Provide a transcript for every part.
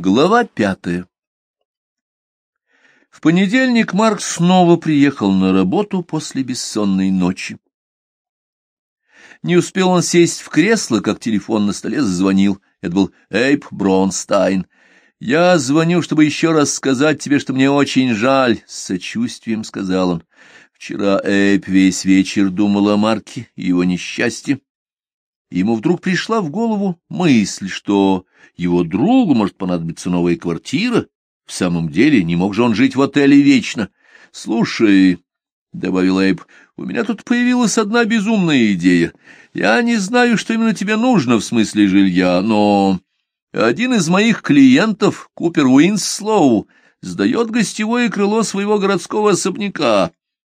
Глава пятая В понедельник Марк снова приехал на работу после бессонной ночи. Не успел он сесть в кресло, как телефон на столе зазвонил. Это был Эйп Бронстайн. «Я звоню, чтобы еще раз сказать тебе, что мне очень жаль», — с сочувствием сказал он. Вчера Эйп весь вечер думал о Марке и его несчастье. Ему вдруг пришла в голову мысль, что его другу может понадобиться новая квартира. В самом деле, не мог же он жить в отеле вечно. — Слушай, — добавил Эйб, — у меня тут появилась одна безумная идея. Я не знаю, что именно тебе нужно в смысле жилья, но один из моих клиентов, Купер Уинслоу, сдает гостевое крыло своего городского особняка.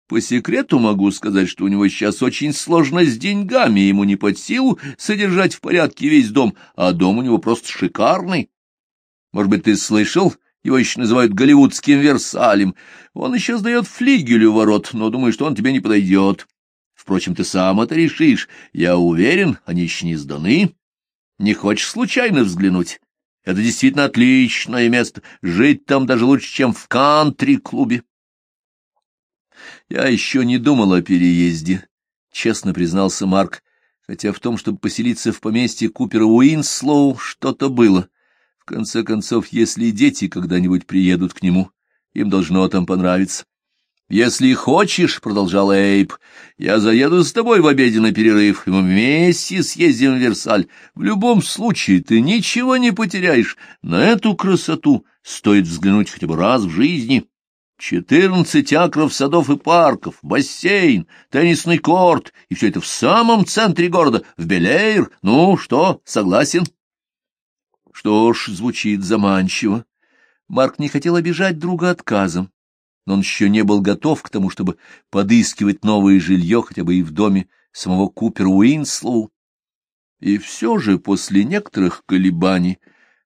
По секрету могу сказать, что у него сейчас очень сложно с деньгами, ему не под силу содержать в порядке весь дом, а дом у него просто шикарный. Может быть, ты слышал, его еще называют голливудским Версалем. Он еще сдает флигелю ворот, но думаю, что он тебе не подойдет. Впрочем, ты сам это решишь. Я уверен, они еще не сданы. Не хочешь случайно взглянуть? Это действительно отличное место. Жить там даже лучше, чем в кантри-клубе. Я еще не думал о переезде, — честно признался Марк, хотя в том, чтобы поселиться в поместье Купера Уинслоу, что-то было. В конце концов, если дети когда-нибудь приедут к нему, им должно там понравиться. — Если хочешь, — продолжал Эйб, — я заеду с тобой в обеденный перерыв, и мы вместе съездим в Версаль. В любом случае ты ничего не потеряешь. На эту красоту стоит взглянуть хотя бы раз в жизни. Четырнадцать акров садов и парков, бассейн, теннисный корт, и все это в самом центре города, в Бель-Эйр. Ну, что, согласен? Что ж, звучит заманчиво. Марк не хотел обижать друга отказом, но он еще не был готов к тому, чтобы подыскивать новое жилье хотя бы и в доме самого Купера Уинслоу. И все же после некоторых колебаний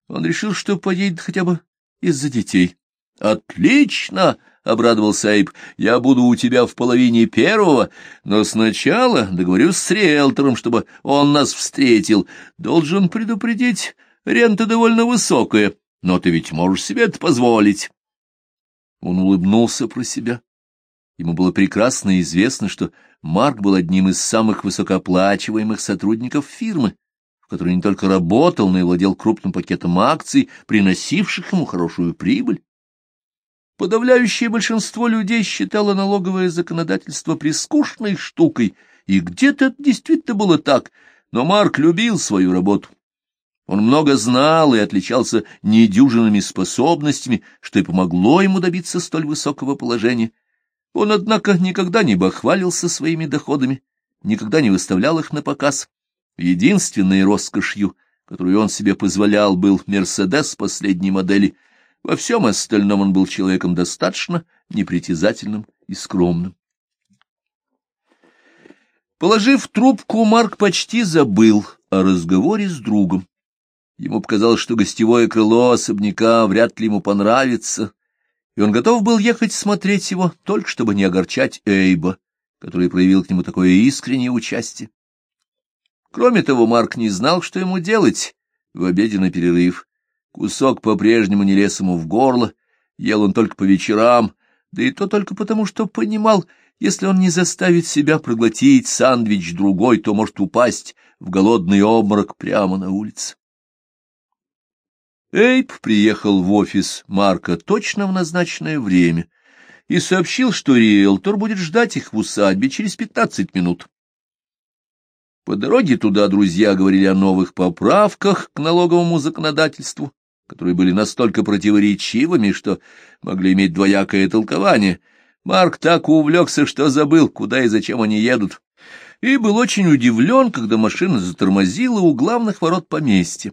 он решил, что поедет хотя бы из-за детей. «Отлично!» — обрадовался Айб. «Я буду у тебя в половине первого, но сначала договорюсь с риэлтором, чтобы он нас встретил. Должен предупредить, рента довольно высокая, но ты ведь можешь себе это позволить». Он улыбнулся про себя. Ему было прекрасно известно, что Марк был одним из самых высокооплачиваемых сотрудников фирмы, в которой не только работал, но и владел крупным пакетом акций, приносивших ему хорошую прибыль. Подавляющее большинство людей считало налоговое законодательство прискучной штукой, и где-то это действительно было так, но Марк любил свою работу. Он много знал и отличался недюжинными способностями, что и помогло ему добиться столь высокого положения. Он, однако, никогда не бахвалился своими доходами, никогда не выставлял их на показ. Единственной роскошью, которую он себе позволял, был «Мерседес» последней модели — во всем остальном он был человеком достаточно непритязательным и скромным. Положив трубку, Марк почти забыл о разговоре с другом. Ему показалось, что гостевое крыло особняка вряд ли ему понравится, и он готов был ехать смотреть его, только чтобы не огорчать Эйба, который проявил к нему такое искреннее участие. Кроме того, Марк не знал, что ему делать в обеденный перерыв. Кусок по-прежнему не лез ему в горло, ел он только по вечерам, да и то только потому, что понимал, если он не заставит себя проглотить сандвич другой, то может упасть в голодный обморок прямо на улице. Эйп приехал в офис Марка точно в назначенное время и сообщил, что риэлтор будет ждать их в усадьбе через пятнадцать минут. По дороге туда друзья говорили о новых поправках к налоговому законодательству, которые были настолько противоречивыми, что могли иметь двоякое толкование. Марк так увлекся, что забыл, куда и зачем они едут, и был очень удивлен, когда машина затормозила у главных ворот поместья.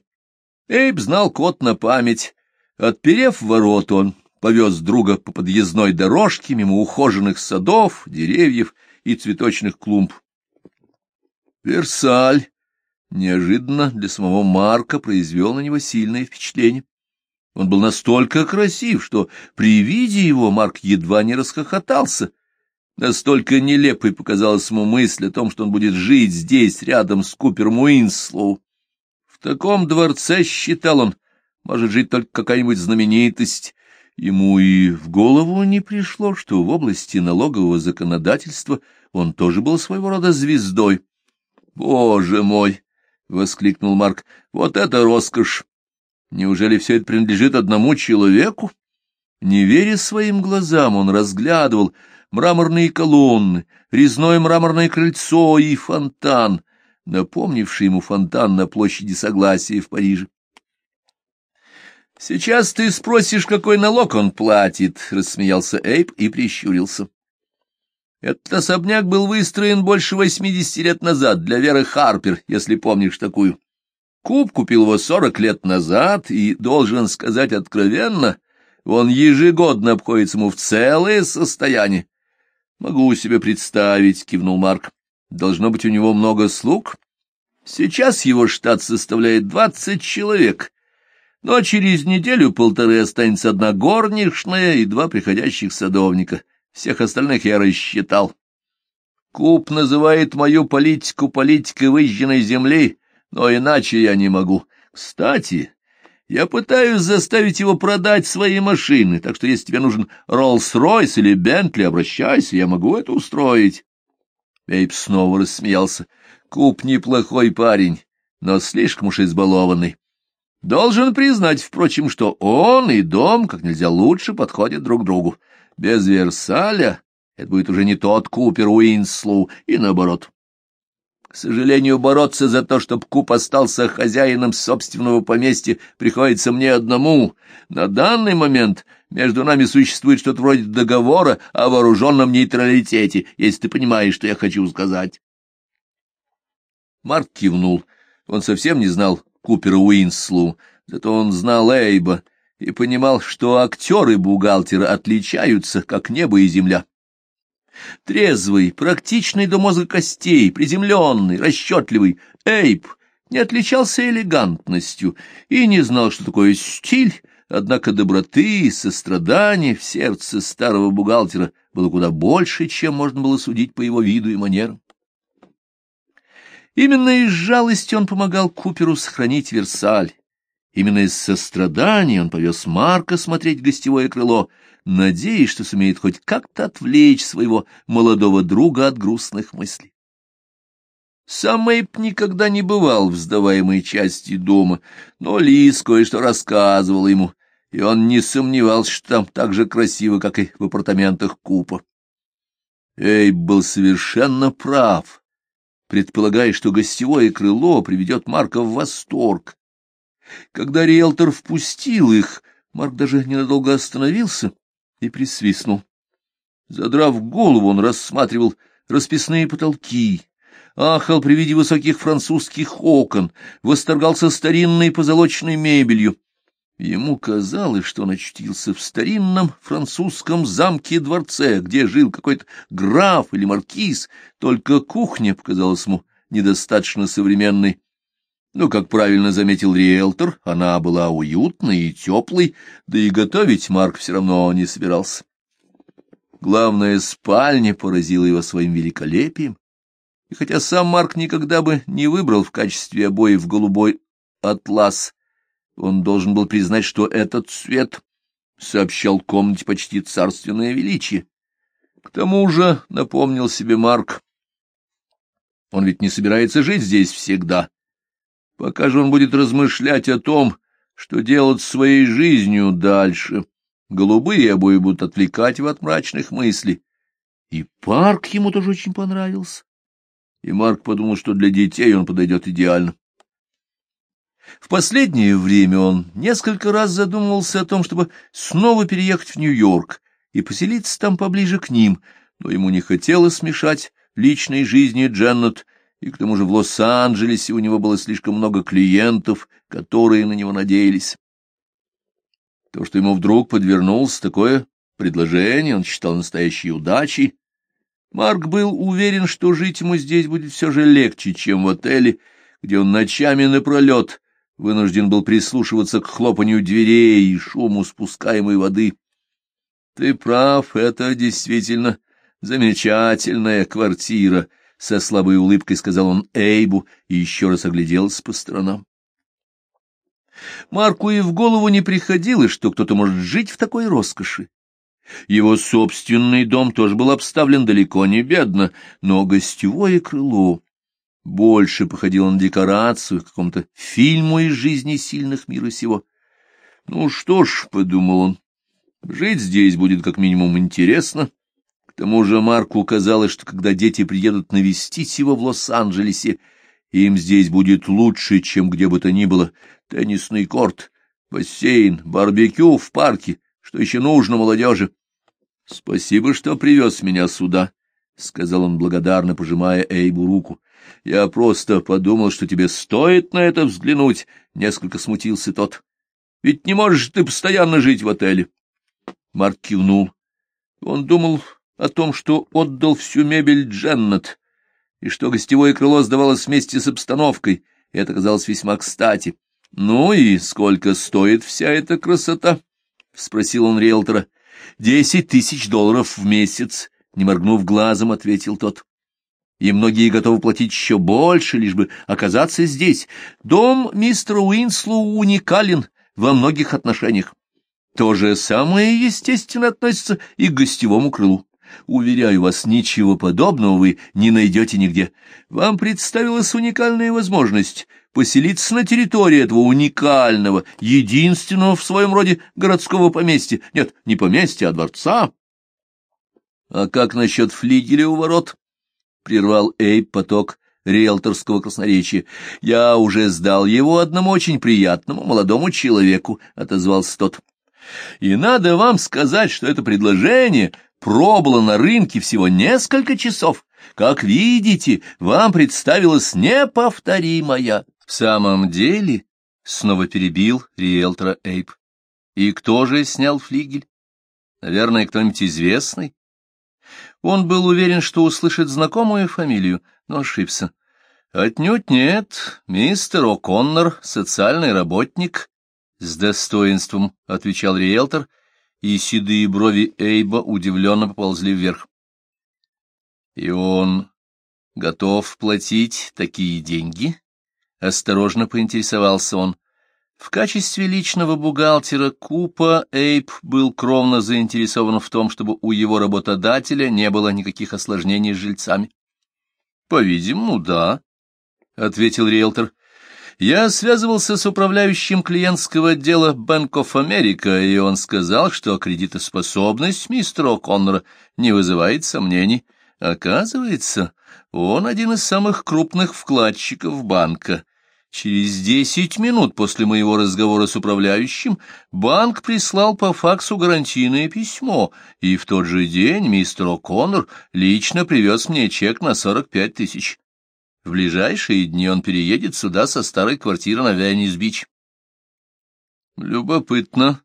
Эйб знал код на память. Отперев ворота, он повез друга по подъездной дорожке мимо ухоженных садов, деревьев и цветочных клумб. Версаль неожиданно для самого Марка произвел на него сильное впечатление. Он был настолько красив, что при виде его Марк едва не расхохотался. Настолько нелепой показалась ему мысль о том, что он будет жить здесь, рядом с Купером Уинслоу. В таком дворце, считал он, может жить только какая-нибудь знаменитость. Ему и в голову не пришло, что в области налогового законодательства он тоже был своего рода звездой. «Боже мой!» — воскликнул Марк. «Вот это роскошь! Неужели все это принадлежит одному человеку?» Не веря своим глазам, он разглядывал мраморные колонны, резное мраморное крыльцо и фонтан, напомнивший ему фонтан на площади Согласия в Париже. «Сейчас ты спросишь, какой налог он платит», — рассмеялся Эйп и прищурился. Этот особняк был выстроен больше восьмидесяти лет назад для Веры Харпер, если помнишь такую. Куб купил его сорок лет назад, и, должен сказать откровенно, он ежегодно обходится ему в целое состояние. — Могу себе представить, — кивнул Марк. — Должно быть у него много слуг. Сейчас его штат составляет двадцать человек, но через неделю-полторы останется одна горничная и два приходящих садовника. Всех остальных я рассчитал. Куб называет мою политику политикой выжженной земли, но иначе я не могу. Кстати, я пытаюсь заставить его продать свои машины, так что если тебе нужен Роллс-Ройс или Бентли, обращайся, я могу это устроить. Эйб снова рассмеялся. Куп неплохой парень, но слишком уж избалованный. Должен признать, впрочем, что он и дом как нельзя лучше подходят друг другу. Без Версаля это будет уже не тот Купер Уинслоу, и наоборот. К сожалению, бороться за то, чтобы Куп остался хозяином собственного поместья, приходится мне одному. На данный момент между нами существует что-то вроде договора о вооруженном нейтралитете, если ты понимаешь, что я хочу сказать. Марк кивнул. Он совсем не знал Купера Уинслу, зато он знал Эйба и понимал, что актеры бухгалтера отличаются, как небо и земля. Трезвый, практичный до мозга костей, приземленный, расчетливый, Эйб не отличался элегантностью и не знал, что такое стиль, однако доброты и сострадания в сердце старого бухгалтера было куда больше, чем можно было судить по его виду и манерам. Именно из жалости он помогал Куперу сохранить Версаль. Именно из сострадания он повез Марка смотреть гостевое крыло, надеясь, что сумеет хоть как-то отвлечь своего молодого друга от грустных мыслей. Сам Эйп никогда не бывал в сдаваемой части дома, но Лис кое-что рассказывал ему, и он не сомневался, что там так же красиво, как и в апартаментах Купа. Эйп был совершенно прав предполагая, что гостевое крыло приведет Марка в восторг. Когда риэлтор впустил их, Марк даже ненадолго остановился и присвистнул. Задрав голову, он рассматривал расписные потолки, ахал при виде высоких французских окон, восторгался старинной позолоченной мебелью. Ему казалось, что он очутился в старинном французском замке-дворце, где жил какой-то граф или маркиз, только кухня показалась ему недостаточно современной. Но, как правильно заметил риэлтор, она была уютной и теплой, да и готовить Марк все равно не собирался. Главная спальня поразила его своим великолепием, и хотя сам Марк никогда бы не выбрал в качестве обоев голубой атлас, он должен был признать, что этот цвет сообщал комнате почти царственное величие. К тому же, напомнил себе Марк, он ведь не собирается жить здесь всегда. Пока же он будет размышлять о том, что делать своей жизнью дальше. Голубые обои будут отвлекать его от мрачных мыслей. И парк ему тоже очень понравился. И Марк подумал, что для детей он подойдет идеально. В последнее время он несколько раз задумывался о том, чтобы снова переехать в Нью-Йорк и поселиться там поближе к ним, но ему не хотелось мешать личной жизни Дженнет, и к тому же в Лос-Анджелесе у него было слишком много клиентов, которые на него надеялись. То, что ему вдруг подвернулось такое предложение, он считал настоящей удачей. Марк был уверен, что жить ему здесь будет все же легче, чем в отеле, где он ночами напролет вынужден был прислушиваться к хлопанью дверей и шуму спускаемой воды. Ты прав, это действительно замечательная квартира, — со слабой улыбкой сказал он Эйбу и еще раз огляделся по сторонам. Марку и в голову не приходилось, что кто-то может жить в такой роскоши. Его собственный дом тоже был обставлен далеко не бедно, но гостевое крыло больше походило на декорацию к какому-то фильму из жизни сильных мира сего. Ну что ж, — подумал он, — жить здесь будет как минимум интересно. Тому же Марку казалось, что когда дети приедут навестить его в Лос-Анджелесе, им здесь будет лучше, чем где бы то ни было. Теннисный корт, бассейн, барбекю в парке. Что еще нужно молодежи? — Спасибо, что привез меня сюда, — сказал он благодарно, пожимая Эйбу руку. — Я просто подумал, что тебе стоит на это взглянуть, — несколько смутился тот. — Ведь не можешь ты постоянно жить в отеле. Марк кивнул. Он думал о том, что отдал всю мебель Дженнет, и что гостевое крыло сдавалось вместе с обстановкой, и это казалось весьма кстати. — Ну и сколько стоит вся эта красота? — спросил он риэлтора. — Десять тысяч долларов в месяц, — не моргнув глазом, ответил тот. И многие готовы платить еще больше, лишь бы оказаться здесь. Дом мистера Уинслоу уникален во многих отношениях. То же самое, естественно, относится и к гостевому крылу. Уверяю вас, ничего подобного вы не найдете нигде. Вам представилась уникальная возможность поселиться на территории этого уникального, единственного в своем роде городского поместья. Нет, не поместья, а дворца. — А как насчет флигеля у ворот? — прервал Эйб поток риэлторского красноречия. — Я уже сдал его одному очень приятному молодому человеку, — отозвался тот. — И надо вам сказать, что это предложение пробыла на рынке всего несколько часов. Как видите, вам представилась неповторимая. В самом деле, — снова перебил риэлтора Эйп. И кто же снял флигель? Наверное, кто-нибудь известный? Он был уверен, что услышит знакомую фамилию, но ошибся. Отнюдь нет, мистер О'Коннор, социальный работник, — с достоинством отвечал риэлтор, и седые брови Эйба удивленно поползли вверх. — И он готов платить такие деньги? — осторожно поинтересовался он. В качестве личного бухгалтера Купа Эйб был кровно заинтересован в том, чтобы у его работодателя не было никаких осложнений с жильцами. — По-видимому, да, — ответил риэлтор. Я связывался с управляющим клиентского отдела Bank of America, и он сказал, что кредитоспособность мистера О'Коннора не вызывает сомнений. Оказывается, он один из самых крупных вкладчиков банка. Через десять минут после моего разговора с управляющим банк прислал по факсу гарантийное письмо, и в тот же день мистер О'Коннор лично привез мне чек на сорок пять тысяч. В ближайшие дни он переедет сюда со старой квартиры на Веннис-Бич. Любопытно.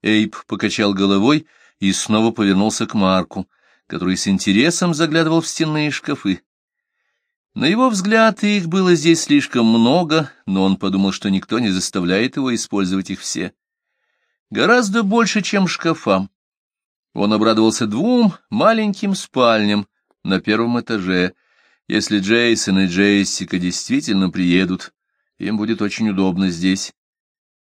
Эйп покачал головой и снова повернулся к Марку, который с интересом заглядывал в стенные шкафы. На его взгляд их было здесь слишком много, но он подумал, что никто не заставляет его использовать их все. Гораздо больше, чем шкафам. Он обрадовался двум маленьким спальням на первом этаже — если Джейсон и Джессика действительно приедут, им будет очень удобно здесь.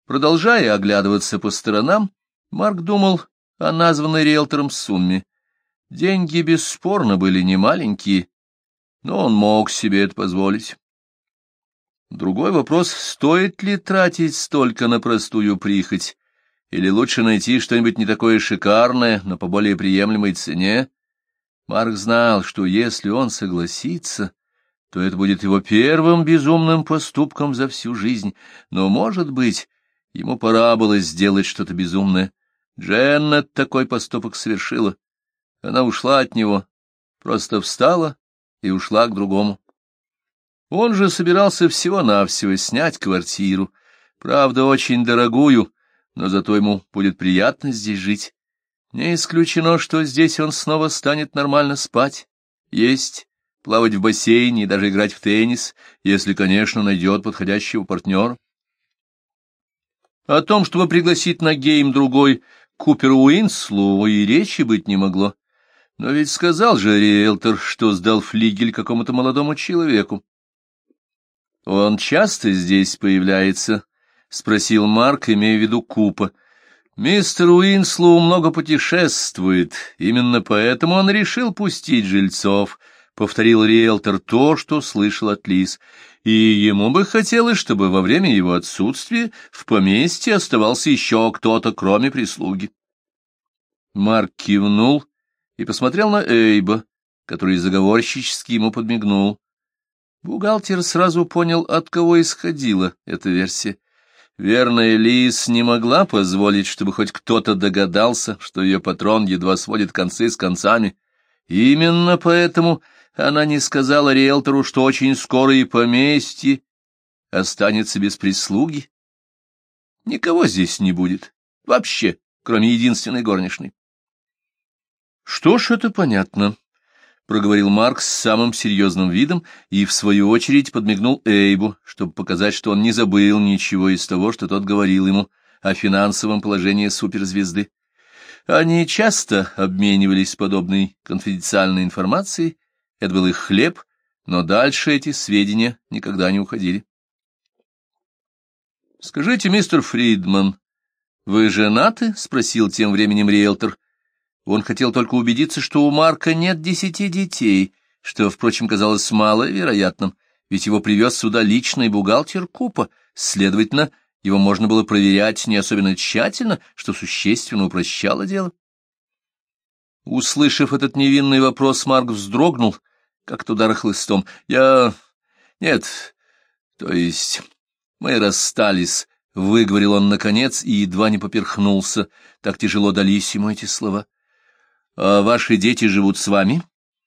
Продолжая оглядываться по сторонам, Марк думал о названной риэлтором сумме. Деньги бесспорно были немаленькие, но он мог себе это позволить. Другой вопрос, стоит ли тратить столько на простую прихоть, или лучше найти что-нибудь не такое шикарное, но по более приемлемой цене, Марк знал, что если он согласится, то это будет его первым безумным поступком за всю жизнь, но, может быть, ему пора было сделать что-то безумное. Дженнет такой поступок совершила. Она ушла от него, просто встала и ушла к другому. Он же собирался всего-навсего снять квартиру, правда, очень дорогую, но зато ему будет приятно здесь жить. Не исключено, что здесь он снова станет нормально спать, есть, плавать в бассейне и даже играть в теннис, если, конечно, найдет подходящего партнера. О том, чтобы пригласить на гейм-другой Купера Уинслоу, и речи быть не могло. Но ведь сказал же риэлтор, что сдал флигель какому-то молодому человеку. Он часто здесь появляется, — спросил Марк, имея в виду Купа. Мистер Уинслоу много путешествует, именно поэтому он решил пустить жильцов, — повторил риэлтор то, что слышал от Лиз, — и ему бы хотелось, чтобы во время его отсутствия в поместье оставался еще кто-то, кроме прислуги. Марк кивнул и посмотрел на Эйба, который заговорщически ему подмигнул. Бухгалтер сразу понял, от кого исходила эта версия. Верная Лис не могла позволить, чтобы хоть кто-то догадался, что ее патрон едва сводит концы с концами. Именно поэтому она не сказала риэлтору, что очень скоро и поместье останется без прислуги. Никого здесь не будет, вообще, кроме единственной горничной. Что ж, это понятно. — проговорил Марк с самым серьезным видом и, в свою очередь, подмигнул Эйбу, чтобы показать, что он не забыл ничего из того, что тот говорил ему о финансовом положении суперзвезды. Они часто обменивались подобной конфиденциальной информацией, это был их хлеб, но дальше эти сведения никогда не уходили. «Скажите, мистер Фридман, вы женаты?» — спросил тем временем риэлтор. Он хотел только убедиться, что у Марка нет десяти детей, что, впрочем, казалось маловероятным, ведь его привез сюда личный бухгалтер Купа, следовательно, его можно было проверять не особенно тщательно, что существенно упрощало дело. Услышав этот невинный вопрос, Марк вздрогнул, как туда хлыстом. «Я... нет... то есть... мы расстались», — выговорил он наконец и едва не поперхнулся. Так тяжело дались ему эти слова. — А ваши дети живут с вами?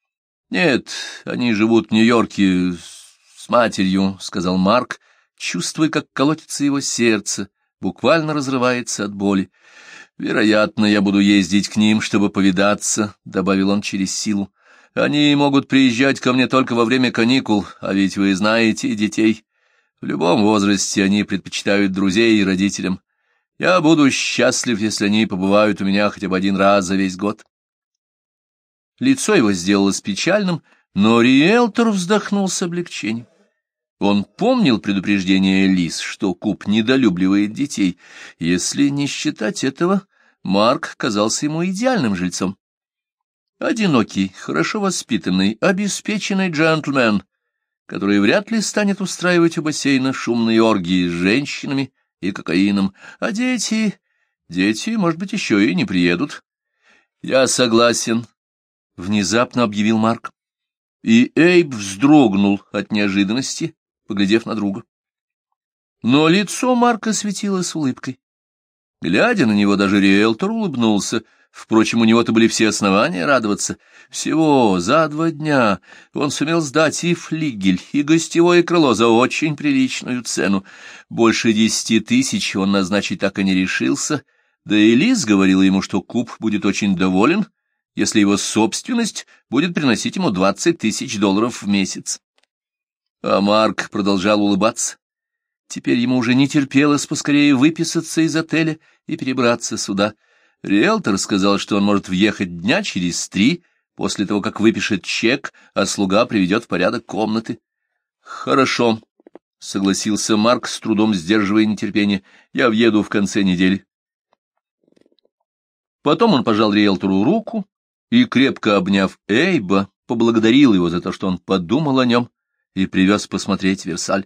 — Нет, они живут в Нью-Йорке с матерью, — сказал Марк, чувствуя, как колотится его сердце, буквально разрывается от боли. — Вероятно, я буду ездить к ним, чтобы повидаться, — добавил он через силу. — Они могут приезжать ко мне только во время каникул, а ведь вы знаете детей. В любом возрасте они предпочитают друзей и родителям. Я буду счастлив, если они побывают у меня хотя бы один раз за весь год. Лицо его сделалось печальным, но риэлтор вздохнул с облегчением. Он помнил предупреждение Лис, что Куб недолюбливает детей. Если не считать этого, Марк казался ему идеальным жильцом. Одинокий, хорошо воспитанный, обеспеченный джентльмен, который вряд ли станет устраивать у бассейна шумные оргии с женщинами и кокаином, а дети... Дети, может быть, еще и не приедут. Я согласен, — внезапно объявил Марк. И Эйб вздрогнул от неожиданности, поглядев на друга. Но лицо Марка светилось улыбкой. Глядя на него, даже риэлтор улыбнулся. Впрочем, у него-то были все основания радоваться. Всего за два дня он сумел сдать и флигель, и гостевое крыло за очень приличную цену. Больше десяти тысяч он назначить так и не решился, да и Лиз говорила ему, что Куб будет очень доволен, если его собственность будет приносить ему двадцать тысяч долларов в месяц. А Марк продолжал улыбаться. Теперь ему уже не терпелось поскорее выписаться из отеля и перебраться сюда. Риэлтор сказал, что он может въехать дня через три, после того, как выпишет чек, а слуга приведет в порядок комнаты. — Хорошо, — согласился Марк, с трудом сдерживая нетерпение. — Я въеду в конце недели. Потом он пожал риэлтору руку, и, крепко обняв Эйба, поблагодарил его за то, что он подумал о нем и привез посмотреть Версаль.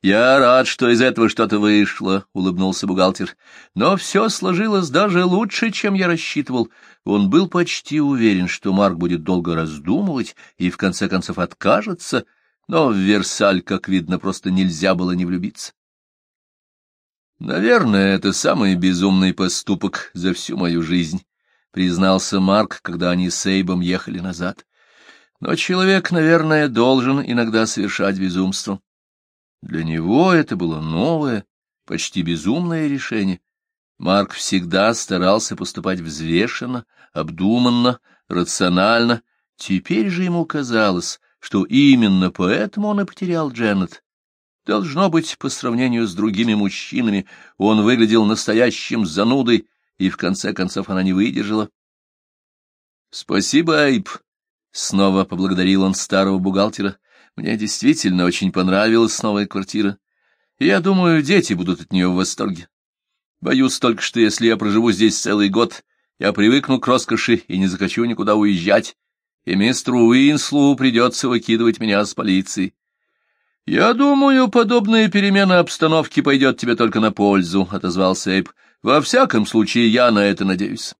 «Я рад, что из этого что-то вышло», — улыбнулся бухгалтер. «Но все сложилось даже лучше, чем я рассчитывал. Он был почти уверен, что Марк будет долго раздумывать и в конце концов откажется, но в Версаль, как видно, просто нельзя было не влюбиться». «Наверное, это самый безумный поступок за всю мою жизнь», — признался Марк, когда они с Эйбом ехали назад. Но человек, наверное, должен иногда совершать безумство. Для него это было новое, почти безумное решение. Марк всегда старался поступать взвешенно, обдуманно, рационально. Теперь же ему казалось, что именно поэтому он и потерял Дженнет. Должно быть, по сравнению с другими мужчинами, он выглядел настоящим занудой, и в конце концов она не выдержала. — Спасибо, Айб. Снова поблагодарил он старого бухгалтера. Мне действительно очень понравилась новая квартира. Я думаю, дети будут от нее в восторге. Боюсь только, что если я проживу здесь целый год, я привыкну к роскоши и не захочу никуда уезжать, и мистеру Уинслу придется выкидывать меня с полиции. — Я думаю, подобная перемена обстановки пойдет тебе только на пользу, — отозвался Эйб. — Во всяком случае, я на это надеюсь.